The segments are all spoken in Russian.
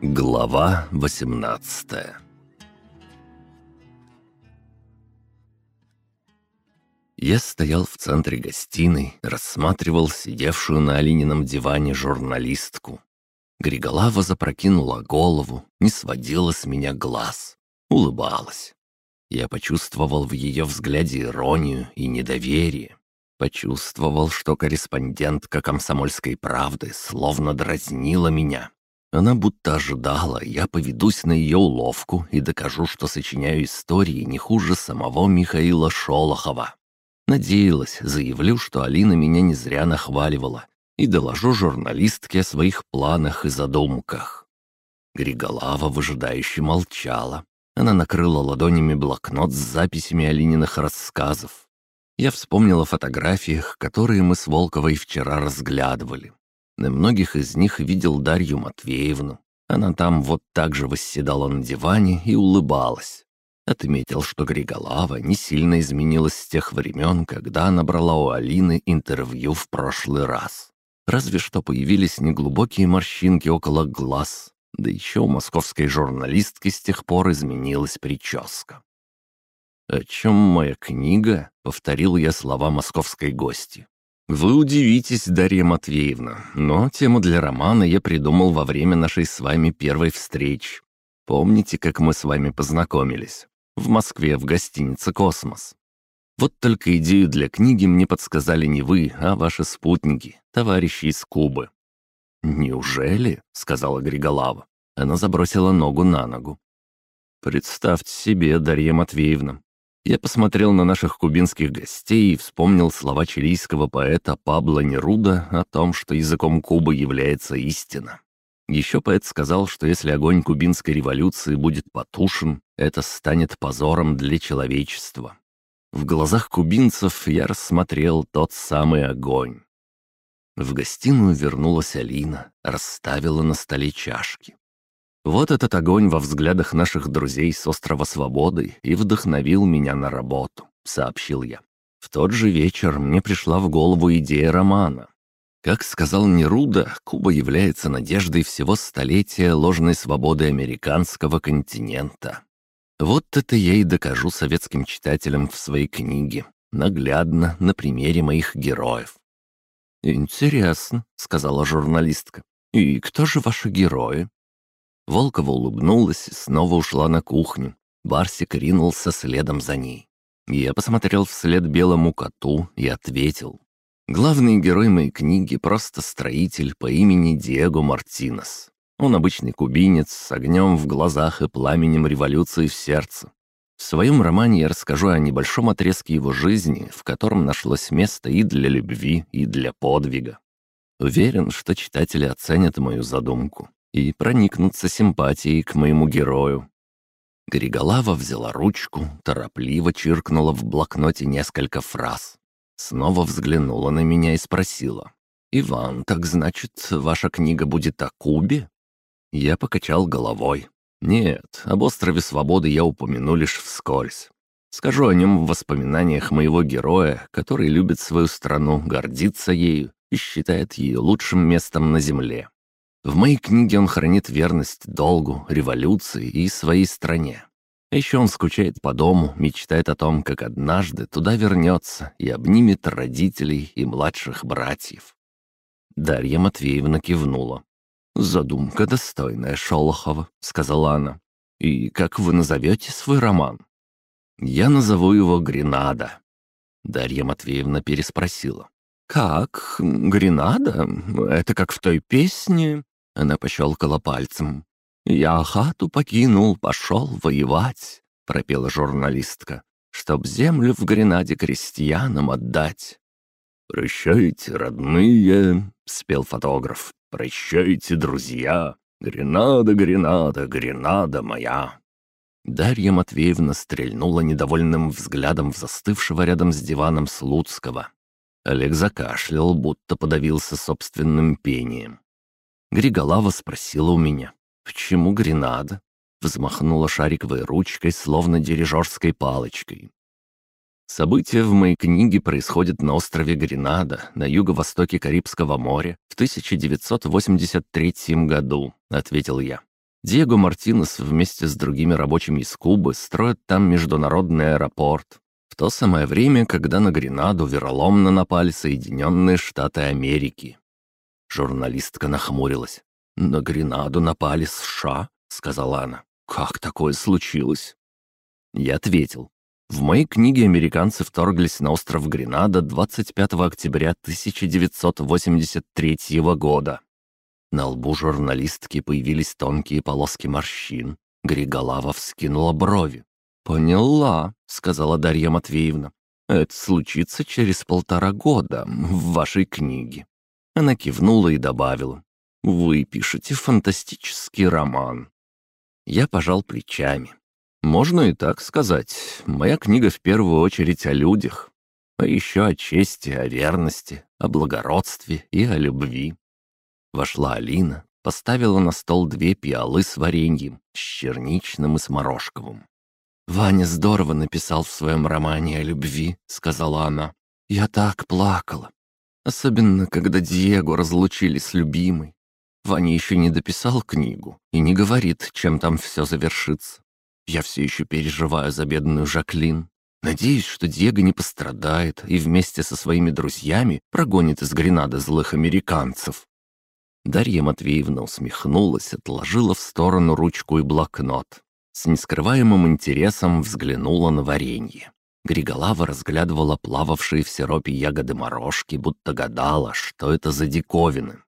Глава 18 Я стоял в центре гостиной, рассматривал сидевшую на Алинином диване журналистку. Григолава запрокинула голову, не сводила с меня глаз, улыбалась. Я почувствовал в ее взгляде иронию и недоверие. Почувствовал, что корреспондентка «Комсомольской правды» словно дразнила меня. Она будто ожидала, я поведусь на ее уловку и докажу, что сочиняю истории не хуже самого Михаила Шолохова. Надеялась, заявлю, что Алина меня не зря нахваливала, и доложу журналистке о своих планах и задумках. Григолава выжидающе молчала. Она накрыла ладонями блокнот с записями Алининых рассказов. Я вспомнил о фотографиях, которые мы с Волковой вчера разглядывали. На многих из них видел Дарью Матвеевну. Она там вот так же восседала на диване и улыбалась. Отметил, что Григолава не сильно изменилась с тех времен, когда она брала у Алины интервью в прошлый раз. Разве что появились неглубокие морщинки около глаз, да еще у московской журналистки с тех пор изменилась прическа. «О чем моя книга?» — повторил я слова московской гости. «Вы удивитесь, Дарья Матвеевна, но тему для романа я придумал во время нашей с вами первой встречи. Помните, как мы с вами познакомились? В Москве, в гостинице «Космос». Вот только идею для книги мне подсказали не вы, а ваши спутники, товарищи из Кубы». «Неужели?» — сказала Григолава. Она забросила ногу на ногу. «Представьте себе, Дарья Матвеевна, я посмотрел на наших кубинских гостей и вспомнил слова чилийского поэта Пабло Неруда о том, что языком Кубы является истина. Еще поэт сказал, что если огонь кубинской революции будет потушен, это станет позором для человечества. В глазах кубинцев я рассмотрел тот самый огонь. В гостиную вернулась Алина, расставила на столе чашки. Вот этот огонь во взглядах наших друзей с острова Свободы и вдохновил меня на работу, сообщил я. В тот же вечер мне пришла в голову идея романа. Как сказал Неруда, Куба является надеждой всего столетия ложной свободы американского континента. Вот это я и докажу советским читателям в своей книге, наглядно, на примере моих героев. «Интересно», — сказала журналистка. «И кто же ваши герои?» Волкова улыбнулась и снова ушла на кухню. Барсик ринулся следом за ней. Я посмотрел вслед белому коту и ответил. Главный герой моей книги — просто строитель по имени Диего Мартинес. Он обычный кубинец с огнем в глазах и пламенем революции в сердце. В своем романе я расскажу о небольшом отрезке его жизни, в котором нашлось место и для любви, и для подвига. Уверен, что читатели оценят мою задумку и проникнуться симпатией к моему герою. Григолава взяла ручку, торопливо чиркнула в блокноте несколько фраз. Снова взглянула на меня и спросила. «Иван, так значит, ваша книга будет о Кубе?» Я покачал головой. «Нет, об острове Свободы я упомяну лишь вскользь. Скажу о нем в воспоминаниях моего героя, который любит свою страну, гордится ею и считает ее лучшим местом на земле. В моей книге он хранит верность долгу, революции и своей стране. Еще он скучает по дому, мечтает о том, как однажды туда вернется и обнимет родителей и младших братьев. Дарья Матвеевна кивнула. «Задумка достойная Шолохова», — сказала она. «И как вы назовете свой роман?» «Я назову его «Гренада». Дарья Матвеевна переспросила. «Как? Гренада? Это как в той песне?» Она пощелкала пальцем. «Я хату покинул, пошел воевать», — пропела журналистка, «чтоб землю в Гренаде крестьянам отдать». «Прощайте, родные», — спел фотограф, «прощайте, друзья, Гренада, Гренада, Гренада моя». Дарья Матвеевна стрельнула недовольным взглядом в застывшего рядом с диваном Слуцкого. Олег закашлял, будто подавился собственным пением. Григолава спросила у меня, «Почему гренада?» Взмахнула шариковой ручкой, словно дирижерской палочкой. События в моей книге происходят на острове Гренада, на юго-востоке Карибского моря, в 1983 году, ответил я. Диего Мартинес вместе с другими рабочими из Кубы строят там международный аэропорт. В то самое время, когда на Гренаду вероломно напали Соединенные Штаты Америки. Журналистка нахмурилась. «На Гренаду напали США?» — сказала она. «Как такое случилось?» Я ответил. В моей книге американцы вторглись на остров Гренада 25 октября 1983 года. На лбу журналистки появились тонкие полоски морщин. Григолава вскинула брови. «Поняла», — сказала Дарья Матвеевна. «Это случится через полтора года в вашей книге». Она кивнула и добавила. «Вы пишете фантастический роман». Я пожал плечами. Можно и так сказать. Моя книга в первую очередь о людях. А еще о чести, о верности, о благородстве и о любви. Вошла Алина, поставила на стол две пиалы с вареньем, с черничным и с морожковым. «Ваня здорово написал в своем романе о любви», — сказала она. «Я так плакала. Особенно, когда Диего разлучили с любимой. Ваня еще не дописал книгу и не говорит, чем там все завершится. Я все еще переживаю за бедную Жаклин. Надеюсь, что Диего не пострадает и вместе со своими друзьями прогонит из Гренады злых американцев». Дарья Матвеевна усмехнулась, отложила в сторону ручку и блокнот. С нескрываемым интересом взглянула на варенье. Григолава разглядывала плававшие в сиропе ягоды морожки, будто гадала, что это за диковины.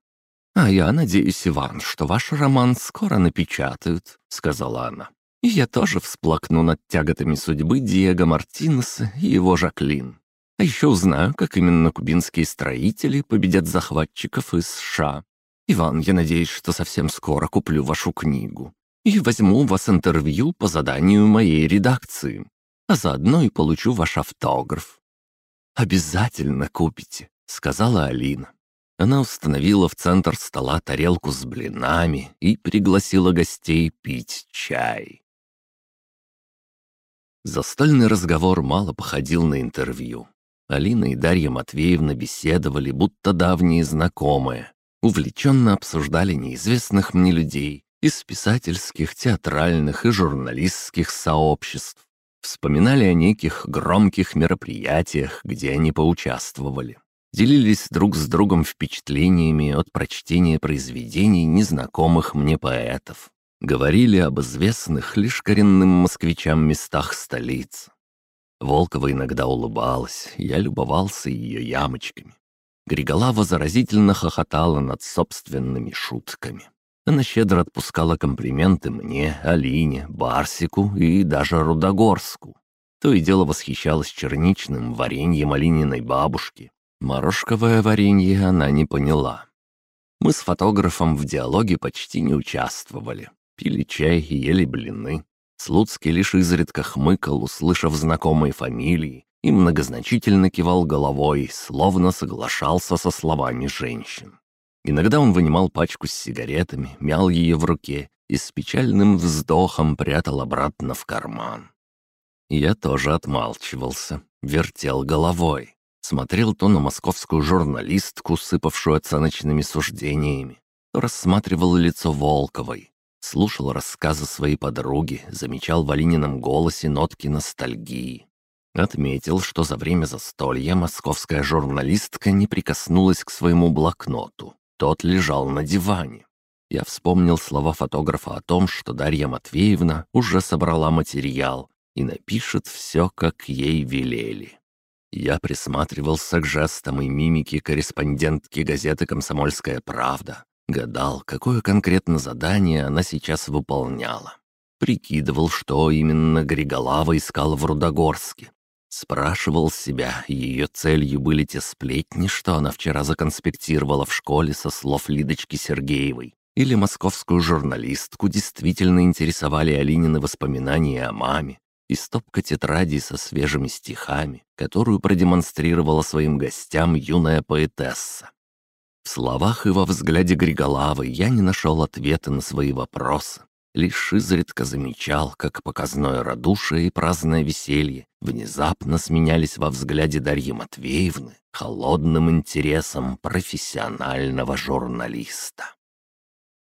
«А я надеюсь, Иван, что ваш роман скоро напечатают», — сказала она. И я тоже всплакну над тяготами судьбы Диего Мартинеса и его Жаклин. А еще узнаю, как именно кубинские строители победят захватчиков из США. Иван, я надеюсь, что совсем скоро куплю вашу книгу и возьму у вас интервью по заданию моей редакции, а заодно и получу ваш автограф». «Обязательно купите», — сказала Алина. Она установила в центр стола тарелку с блинами и пригласила гостей пить чай. Застольный разговор мало походил на интервью. Алина и Дарья Матвеевна беседовали, будто давние знакомые. Увлеченно обсуждали неизвестных мне людей из писательских, театральных и журналистских сообществ. Вспоминали о неких громких мероприятиях, где они поучаствовали. Делились друг с другом впечатлениями от прочтения произведений незнакомых мне поэтов. Говорили об известных лишь коренным москвичам местах столиц. Волкова иногда улыбалась, я любовался ее ямочками. Григолава заразительно хохотала над собственными шутками. Она щедро отпускала комплименты мне, Алине, Барсику и даже Рудогорску. То и дело восхищалась черничным вареньем Алининой бабушки. Морожковое варенье она не поняла. Мы с фотографом в диалоге почти не участвовали пили чай и ели блины. Слуцкий лишь изредка хмыкал, услышав знакомые фамилии, и многозначительно кивал головой, словно соглашался со словами женщин. Иногда он вынимал пачку с сигаретами, мял ее в руке и с печальным вздохом прятал обратно в карман. Я тоже отмалчивался, вертел головой, смотрел то на московскую журналистку, сыпавшую оценочными суждениями, то рассматривал лицо Волковой, Слушал рассказы своей подруги, замечал в Алинином голосе нотки ностальгии. Отметил, что за время застолья московская журналистка не прикоснулась к своему блокноту. Тот лежал на диване. Я вспомнил слова фотографа о том, что Дарья Матвеевна уже собрала материал и напишет все, как ей велели. Я присматривался к жестам и мимике корреспондентки газеты «Комсомольская правда», Гадал, какое конкретно задание она сейчас выполняла. Прикидывал, что именно Григолава искала в Рудогорске. Спрашивал себя, ее целью были те сплетни, что она вчера законспектировала в школе со слов Лидочки Сергеевой. Или московскую журналистку действительно интересовали Алинины воспоминания о маме и стопка тетрадей со свежими стихами, которую продемонстрировала своим гостям юная поэтесса. В словах и во взгляде Григолавы я не нашел ответа на свои вопросы. Лишь изредка замечал, как показное радушие и праздное веселье внезапно сменялись во взгляде Дарьи Матвеевны холодным интересом профессионального журналиста.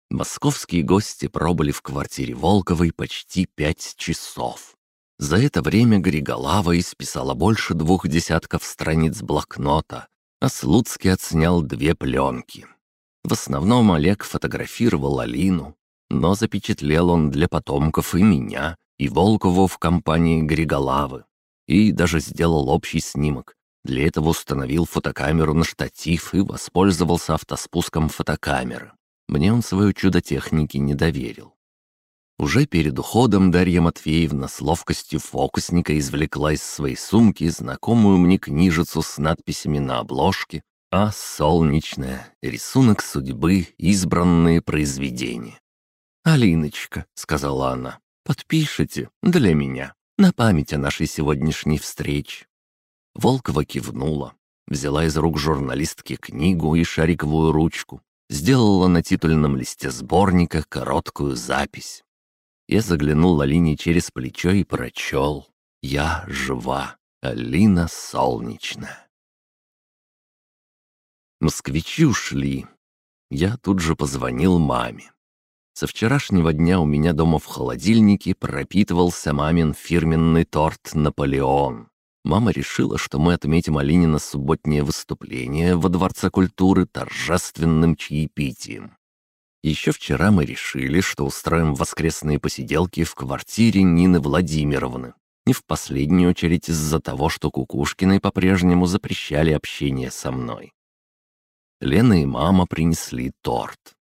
Московские гости пробыли в квартире Волковой почти пять часов. За это время Григолава исписала больше двух десятков страниц блокнота, а Слуцкий отснял две пленки. В основном Олег фотографировал Алину, но запечатлел он для потомков и меня, и Волкову в компании Григолавы. И даже сделал общий снимок. Для этого установил фотокамеру на штатив и воспользовался автоспуском фотокамеры. Мне он свою чудо техники не доверил. Уже перед уходом Дарья Матвеевна с ловкостью фокусника извлекла из своей сумки знакомую мне книжицу с надписями на обложке «А солнечная. Рисунок судьбы. Избранные произведения». «Алиночка», — сказала она, — «подпишите для меня, на память о нашей сегодняшней встрече». Волкова кивнула, взяла из рук журналистки книгу и шариковую ручку, сделала на титульном листе сборника короткую запись. Я заглянул Алине через плечо и прочел. «Я жива. Алина солнечная». Москвичи ушли. Я тут же позвонил маме. Со вчерашнего дня у меня дома в холодильнике пропитывался мамин фирменный торт «Наполеон». Мама решила, что мы отметим Алинина субботнее выступление во Дворце культуры торжественным чаепитием. Еще вчера мы решили, что устроим воскресные посиделки в квартире Нины Владимировны. Не в последнюю очередь из-за того, что Кукушкиной по-прежнему запрещали общение со мной. Лена и мама принесли торт.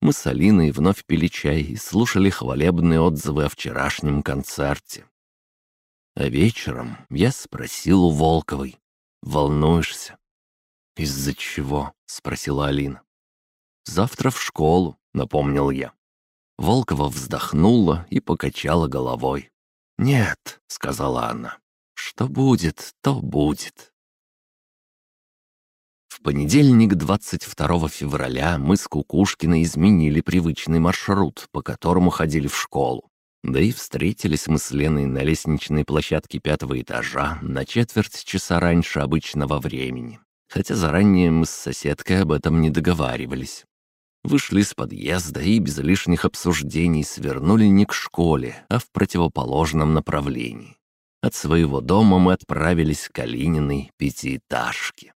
Мы с Алиной вновь пили чай и слушали хвалебные отзывы о вчерашнем концерте. А вечером я спросил у Волковой, «Волнуешься?» «Из-за чего?» — спросила Алина. «Завтра в школу», — напомнил я. Волкова вздохнула и покачала головой. «Нет», — сказала она, — «что будет, то будет». В понедельник, 22 февраля, мы с Кукушкиной изменили привычный маршрут, по которому ходили в школу. Да и встретились мы с Леной на лестничной площадке пятого этажа на четверть часа раньше обычного времени. Хотя заранее мы с соседкой об этом не договаривались. Вышли из подъезда и без лишних обсуждений свернули не к школе, а в противоположном направлении. От своего дома мы отправились к Калининой пятиэтажке.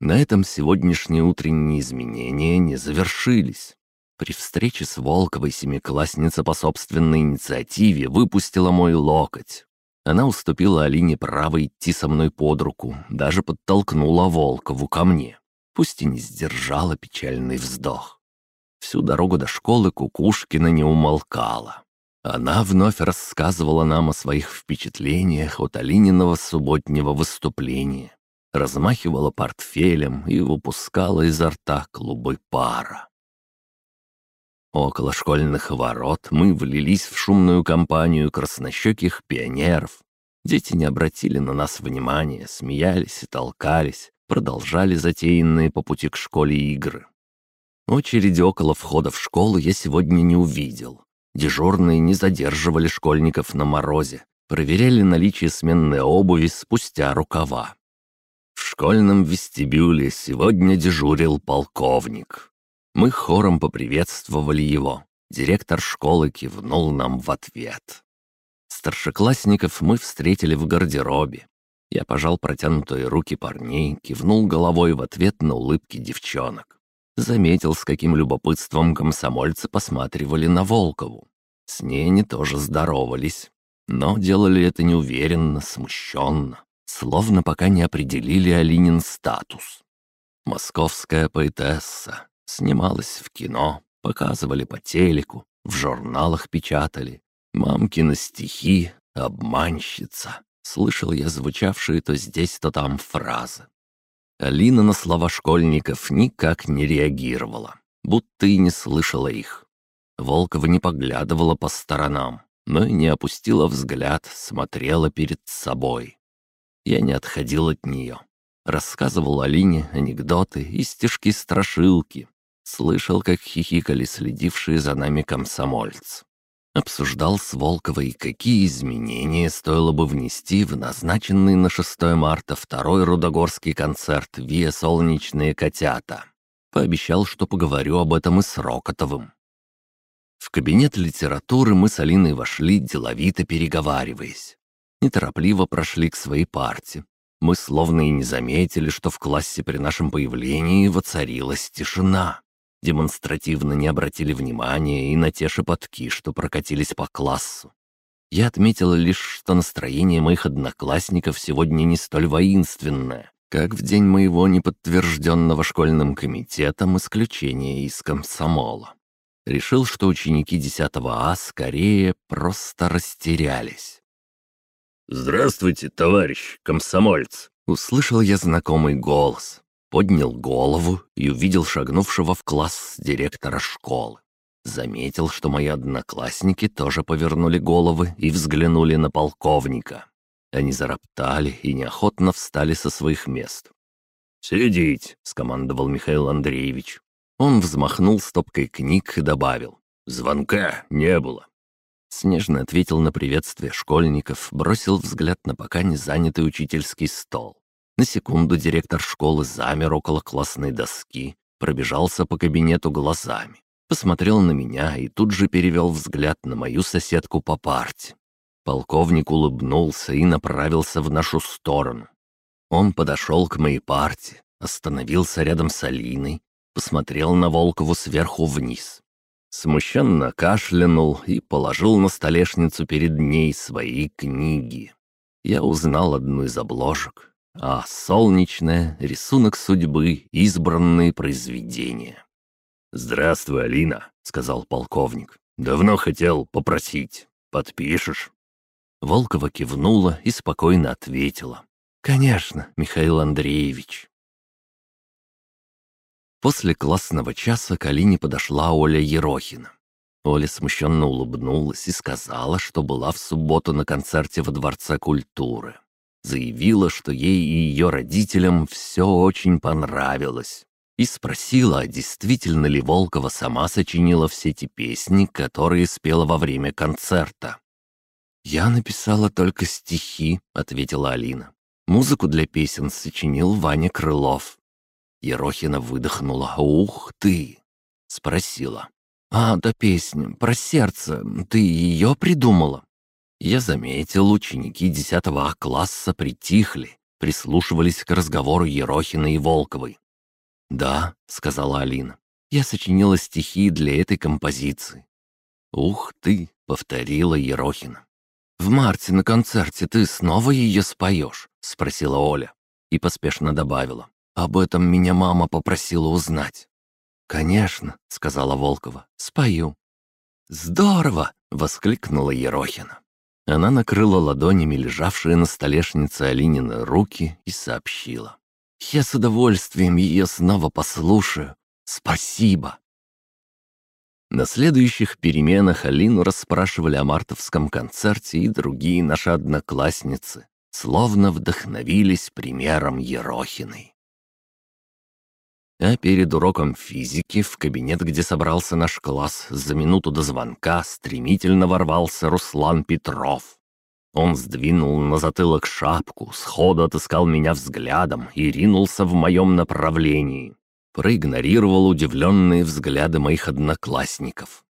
На этом сегодняшние утренние изменения не завершились. При встрече с Волковой семиклассница по собственной инициативе выпустила мой локоть. Она уступила Алине право идти со мной под руку, даже подтолкнула Волкову ко мне пусть и не сдержала печальный вздох. Всю дорогу до школы Кукушкина не умолкала. Она вновь рассказывала нам о своих впечатлениях от Алининого субботнего выступления, размахивала портфелем и выпускала изо рта клубы пара. Около школьных ворот мы влились в шумную компанию краснощеких пионеров. Дети не обратили на нас внимания, смеялись и толкались, продолжали затеянные по пути к школе игры. Очереди около входа в школу я сегодня не увидел. Дежурные не задерживали школьников на морозе, проверяли наличие сменной обуви спустя рукава. Школьном вестибюле сегодня дежурил полковник. Мы хором поприветствовали его. Директор школы кивнул нам в ответ. Старшеклассников мы встретили в гардеробе. Я пожал протянутые руки парней, кивнул головой в ответ на улыбки девчонок. Заметил, с каким любопытством комсомольцы посматривали на Волкову. С ней они тоже здоровались, но делали это неуверенно, смущенно, словно пока не определили Алинин статус. Московская поэтесса снималась в кино, показывали по телеку, в журналах печатали. Мамкины стихи «Обманщица». Слышал я звучавшие то здесь, то там фразы. Алина на слова школьников никак не реагировала, будто и не слышала их. Волкова не поглядывала по сторонам, но и не опустила взгляд, смотрела перед собой. Я не отходил от нее. Рассказывал Алине анекдоты и стишки-страшилки. Слышал, как хихикали следившие за нами комсомольцы. Обсуждал с Волковой, какие изменения стоило бы внести в назначенный на 6 марта второй Рудогорский концерт «Виа Солнечные котята». Пообещал, что поговорю об этом и с Рокотовым. В кабинет литературы мы с Алиной вошли, деловито переговариваясь. Неторопливо прошли к своей парте. Мы словно и не заметили, что в классе при нашем появлении воцарилась тишина. Демонстративно не обратили внимания и на те шепотки, что прокатились по классу. Я отметила лишь, что настроение моих одноклассников сегодня не столь воинственное, как в день моего неподтвержденного школьным комитетом исключения из комсомола. Решил, что ученики 10 А скорее просто растерялись. «Здравствуйте, товарищ комсомольц!» Услышал я знакомый голос, поднял голову и увидел шагнувшего в класс директора школы. Заметил, что мои одноклассники тоже повернули головы и взглянули на полковника. Они зароптали и неохотно встали со своих мест. «Сидеть!» — скомандовал Михаил Андреевич. Он взмахнул стопкой книг и добавил. «Звонка не было». Снежно ответил на приветствие школьников, бросил взгляд на пока не занятый учительский стол. На секунду директор школы замер около классной доски, пробежался по кабинету глазами, посмотрел на меня и тут же перевел взгляд на мою соседку по парте. Полковник улыбнулся и направился в нашу сторону. Он подошел к моей парте, остановился рядом с Алиной, посмотрел на Волкову сверху вниз. Смущенно кашлянул и положил на столешницу перед ней свои книги. Я узнал одну из обложек, а «Солнечная», «Рисунок судьбы», «Избранные произведения». «Здравствуй, Алина», — сказал полковник. «Давно хотел попросить. Подпишешь?» Волкова кивнула и спокойно ответила. «Конечно, Михаил Андреевич». После классного часа к Алине подошла Оля Ерохина. Оля смущенно улыбнулась и сказала, что была в субботу на концерте во Дворце культуры. Заявила, что ей и ее родителям все очень понравилось. И спросила, а действительно ли Волкова сама сочинила все эти песни, которые спела во время концерта. «Я написала только стихи», — ответила Алина. «Музыку для песен сочинил Ваня Крылов». Ерохина выдохнула. «Ух ты!» Спросила. «А, да песня, про сердце, ты ее придумала?» Я заметил, ученики 10 А класса притихли, прислушивались к разговору Ерохина и Волковой. «Да», — сказала Алина, — «я сочинила стихи для этой композиции». «Ух ты!» — повторила Ерохина. «В марте на концерте ты снова ее споешь?» — спросила Оля и поспешно добавила. Об этом меня мама попросила узнать». «Конечно», — сказала Волкова, — «спою». «Здорово!» — воскликнула Ерохина. Она накрыла ладонями лежавшие на столешнице Алинины руки и сообщила. «Я с удовольствием ее снова послушаю. Спасибо!» На следующих переменах Алину расспрашивали о мартовском концерте и другие наши одноклассницы, словно вдохновились примером Ерохиной. А перед уроком физики в кабинет, где собрался наш класс, за минуту до звонка стремительно ворвался Руслан Петров. Он сдвинул на затылок шапку, сходу отыскал меня взглядом и ринулся в моем направлении. Проигнорировал удивленные взгляды моих одноклассников.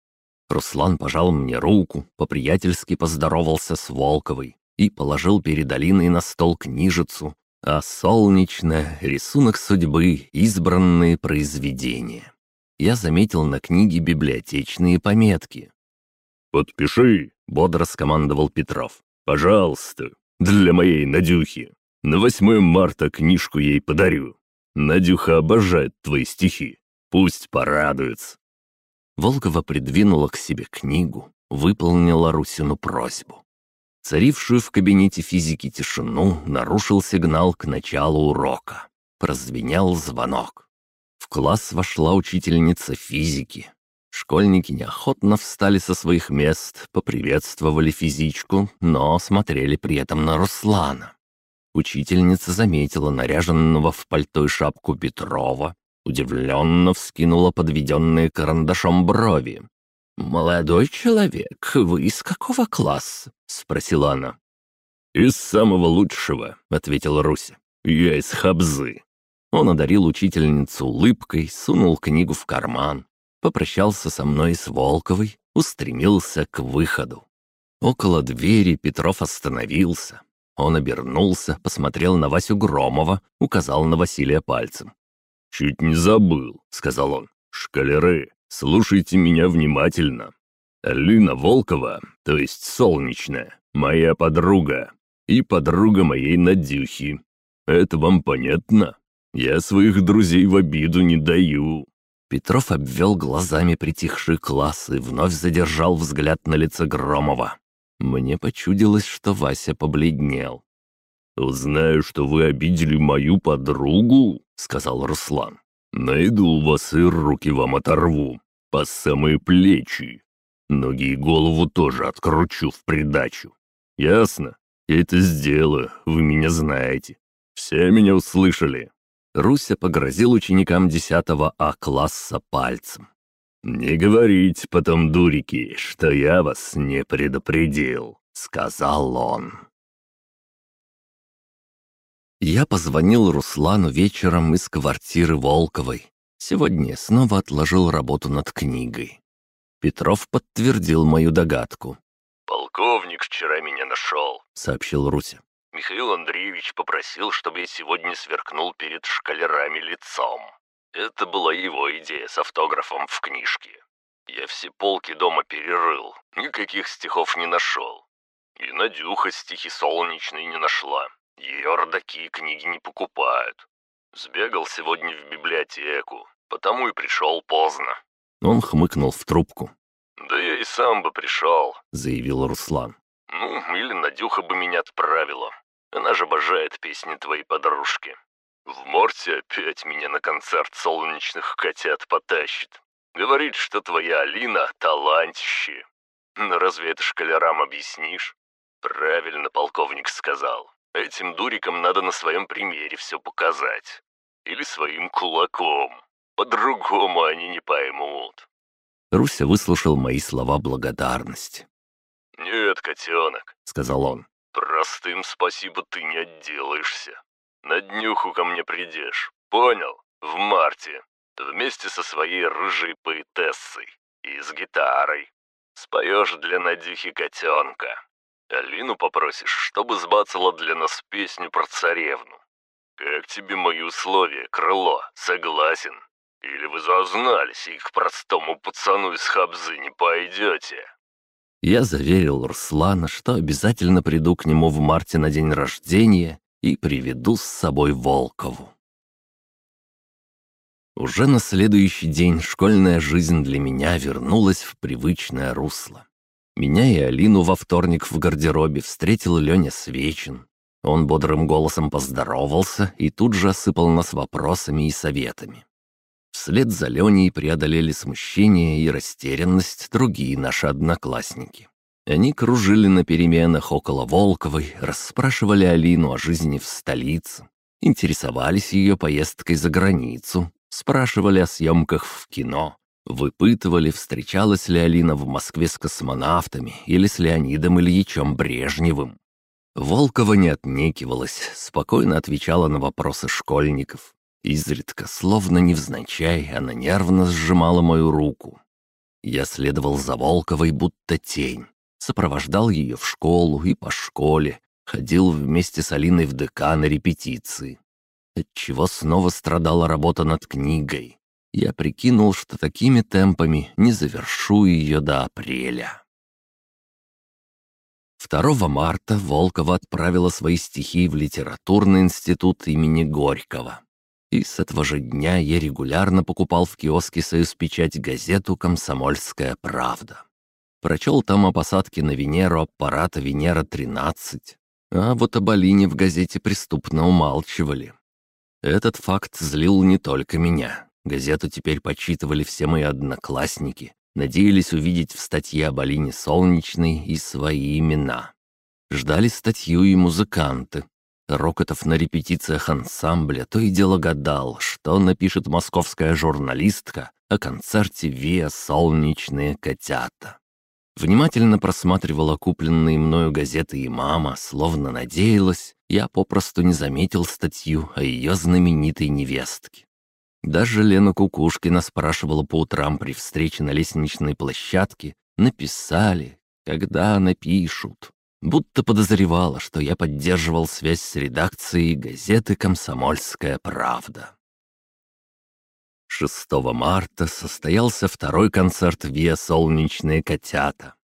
Руслан пожал мне руку, по-приятельски поздоровался с Волковой и положил перед Алиной на стол книжицу, а солнечное — рисунок судьбы, избранные произведения. Я заметил на книге библиотечные пометки. «Подпиши», — бодро скомандовал Петров. «Пожалуйста, для моей Надюхи. На 8 марта книжку ей подарю. Надюха обожает твои стихи. Пусть порадуется». Волкова придвинула к себе книгу, выполнила Русину просьбу. Царившую в кабинете физики тишину нарушил сигнал к началу урока. Прозвенел звонок. В класс вошла учительница физики. Школьники неохотно встали со своих мест, поприветствовали физичку, но смотрели при этом на Руслана. Учительница заметила наряженного в пальто и шапку Петрова, удивленно вскинула подведенные карандашом брови. «Молодой человек, вы из какого класса?» — спросила она. «Из самого лучшего», — ответил Руся. «Я из Хабзы». Он одарил учительницу улыбкой, сунул книгу в карман, попрощался со мной и с Волковой, устремился к выходу. Около двери Петров остановился. Он обернулся, посмотрел на Васю Громова, указал на Василия пальцем. «Чуть не забыл», — сказал он. «Шкалеры, слушайте меня внимательно. Алина Волкова, то есть Солнечная, моя подруга и подруга моей Надюхи. Это вам понятно? Я своих друзей в обиду не даю». Петров обвел глазами притихший класс и вновь задержал взгляд на лице Громова. Мне почудилось, что Вася побледнел. «Узнаю, что вы обидели мою подругу», — сказал Руслан. «Найду вас и руки вам оторву, по самые плечи. Ноги и голову тоже откручу в придачу. Ясно? Я это сделаю, вы меня знаете. Все меня услышали». Руся погрозил ученикам 10 А-класса пальцем. «Не говорите потом, дурики, что я вас не предупредил», — сказал он. Я позвонил Руслану вечером из квартиры Волковой. Сегодня я снова отложил работу над книгой. Петров подтвердил мою догадку. «Полковник вчера меня нашел», — сообщил Руся. «Михаил Андреевич попросил, чтобы я сегодня сверкнул перед шкалерами лицом. Это была его идея с автографом в книжке. Я все полки дома перерыл, никаких стихов не нашел. И Надюха стихи солнечные не нашла. Ее родаки книги не покупают. Сбегал сегодня в библиотеку, потому и пришел поздно». Он хмыкнул в трубку. «Да я и сам бы пришел», — заявил Руслан. «Ну, или Надюха бы меня отправила. Она же обожает песни твоей подружки. В Морте опять меня на концерт солнечных котят потащит. Говорит, что твоя Алина — талантище. Но разве это шкалерам объяснишь? Правильно полковник сказал. Этим дурикам надо на своем примере все показать. Или своим кулаком. По-другому они не поймут. Руся выслушал мои слова благодарности. «Нет, котенок», — сказал он. «Простым спасибо ты не отделаешься. На днюху ко мне придешь, понял? В марте. Вместе со своей рыжей поэтессой. И с гитарой. Споешь для Надюхи котенка. Алину попросишь, чтобы сбацала для нас песню про царевну. Как тебе мои условия, крыло? Согласен? Или вы зазнались и к простому пацану из Хабзы не пойдете?» Я заверил Руслана, что обязательно приду к нему в марте на день рождения и приведу с собой Волкову. Уже на следующий день школьная жизнь для меня вернулась в привычное русло. Меня и Алину во вторник в гардеробе встретил Леня Свечин. Он бодрым голосом поздоровался и тут же осыпал нас вопросами и советами. Вслед за Леней преодолели смущение и растерянность другие наши одноклассники. Они кружили на переменах около Волковой, расспрашивали Алину о жизни в столице, интересовались ее поездкой за границу, спрашивали о съемках в кино, выпытывали, встречалась ли Алина в Москве с космонавтами или с Леонидом Ильичем Брежневым. Волкова не отнекивалась, спокойно отвечала на вопросы школьников. Изредка, словно невзначай, она нервно сжимала мою руку. Я следовал за Волковой, будто тень сопровождал ее в школу и по школе, ходил вместе с Алиной в ДК на репетиции. Отчего снова страдала работа над книгой. Я прикинул, что такими темпами не завершу ее до апреля. 2 марта Волкова отправила свои стихи в литературный институт имени Горького. И с этого же дня я регулярно покупал в киоске «Союз Печать» газету «Комсомольская правда». Прочел там о посадке на Венеру аппарата Венера-13. А вот об Алине в газете преступно умалчивали. Этот факт злил не только меня. Газету теперь почитывали все мои одноклассники, надеялись увидеть в статье об Алине Солнечной и свои имена. Ждали статью и музыканты. Рокотов на репетициях ансамбля то и дело гадал, что напишет московская журналистка о концерте «Виа Солнечные котята». Внимательно просматривала купленные мною газеты и мама, словно надеялась, я попросту не заметил статью о ее знаменитой невестке. Даже Лена Кукушкина спрашивала по утрам при встрече на лестничной площадке, написали, когда напишут. Будто подозревала, что я поддерживал связь с редакцией газеты «Комсомольская правда». 6 марта состоялся второй концерт «Виа Солнечные котята».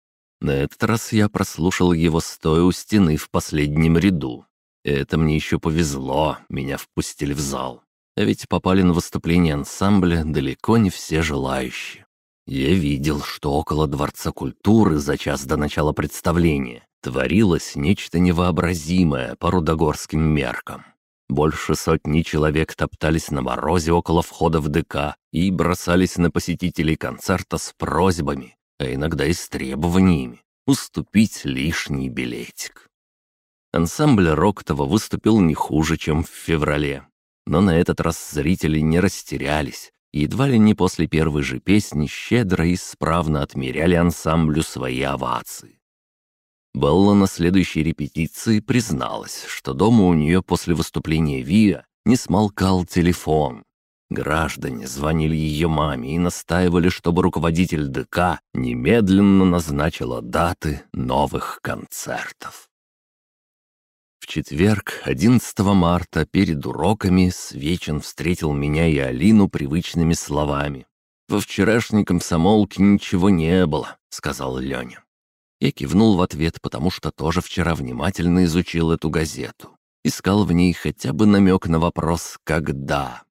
На этот раз я прослушал его стоя у стены в последнем ряду. Это мне еще повезло, меня впустили в зал. А ведь попали на выступление ансамбля далеко не все желающие. Я видел, что около Дворца культуры за час до начала представления творилось нечто невообразимое по рудогорским меркам. Больше сотни человек топтались на морозе около входа в ДК и бросались на посетителей концерта с просьбами, а иногда и с требованиями, уступить лишний билетик. Ансамбль Роктова выступил не хуже, чем в феврале. Но на этот раз зрители не растерялись, едва ли не после первой же песни щедро и исправно отмеряли ансамблю свои овации. Белла на следующей репетиции призналась, что дома у нее после выступления Виа не смолкал телефон. Граждане звонили ее маме и настаивали, чтобы руководитель ДК немедленно назначила даты новых концертов. Четверг, 11 марта, перед уроками, Свечин встретил меня и Алину привычными словами. «Во вчерашней комсомолке ничего не было», — сказал Леня. Я кивнул в ответ, потому что тоже вчера внимательно изучил эту газету. Искал в ней хотя бы намек на вопрос «когда?».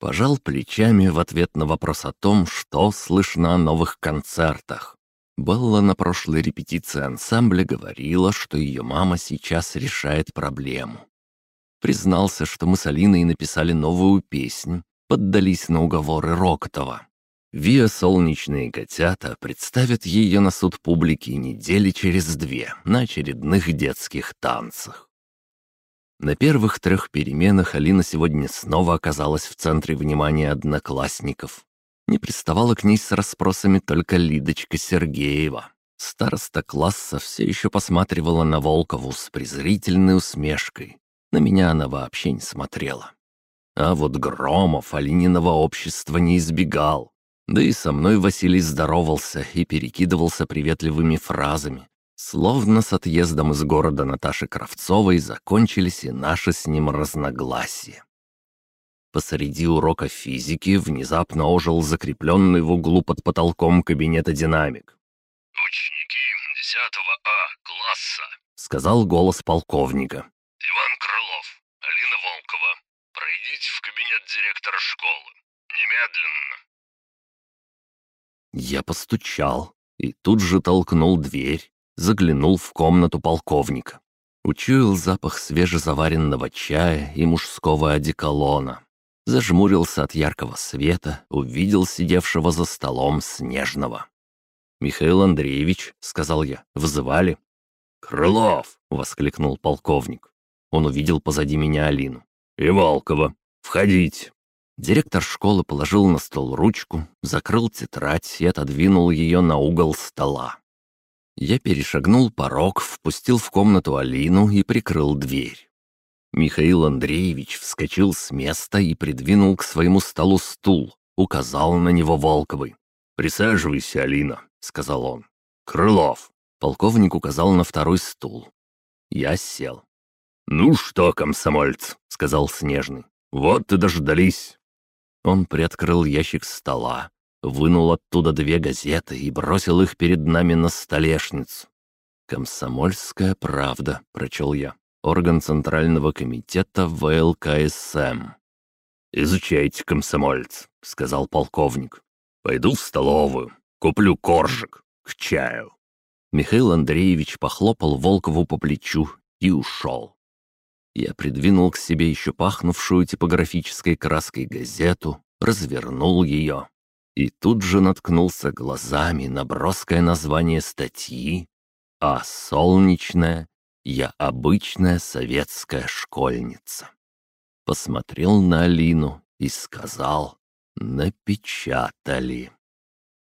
Пожал плечами в ответ на вопрос о том, что слышно о новых концертах. Белла на прошлой репетиции ансамбля говорила, что ее мама сейчас решает проблему. Признался, что мы с Алиной написали новую песню, поддались на уговоры Рокотова. Виа «Солнечные котята» представят ее на суд публики недели через две на очередных детских танцах. На первых трех переменах Алина сегодня снова оказалась в центре внимания одноклассников. Не приставала к ней с расспросами только Лидочка Сергеева. Староста класса все еще посматривала на Волкову с презрительной усмешкой. На меня она вообще не смотрела. А вот Громов Алининого общества не избегал. Да и со мной Василий здоровался и перекидывался приветливыми фразами. Словно с отъездом из города Наташи Кравцовой закончились и наши с ним разногласия. Посреди урока физики внезапно ожил закрепленный в углу под потолком кабинета динамик. «Ученики 10 А класса», — сказал голос полковника. «Иван Крылов, Алина Волкова, пройдите в кабинет директора школы. Немедленно». Я постучал и тут же толкнул дверь, заглянул в комнату полковника. Учуял запах свежезаваренного чая и мужского одеколона. Зажмурился от яркого света, увидел сидевшего за столом Снежного. «Михаил Андреевич», — сказал я, — «вызывали?» «Крылов!» — воскликнул полковник. Он увидел позади меня Алину. «И Волкова. Входите!» Директор школы положил на стол ручку, закрыл тетрадь и отодвинул ее на угол стола. Я перешагнул порог, впустил в комнату Алину и прикрыл дверь. Михаил Андреевич вскочил с места и придвинул к своему столу стул, указал на него Волковой. «Присаживайся, Алина», — сказал он. «Крылов». Полковник указал на второй стул. Я сел. «Ну что, комсомольц», — сказал Снежный, — «вот и дождались. Он приоткрыл ящик стола, вынул оттуда две газеты и бросил их перед нами на столешницу. «Комсомольская правда», — прочел я. «Орган Центрального комитета ВЛКСМ». «Изучайте, комсомольц», — сказал полковник. «Пойду в столовую, куплю коржик к чаю». Михаил Андреевич похлопал Волкову по плечу и ушел. Я придвинул к себе еще пахнувшую типографической краской газету, развернул ее. И тут же наткнулся глазами на броское название статьи «А солнечная, я обычная советская школьница». Посмотрел на Алину и сказал «Напечатали».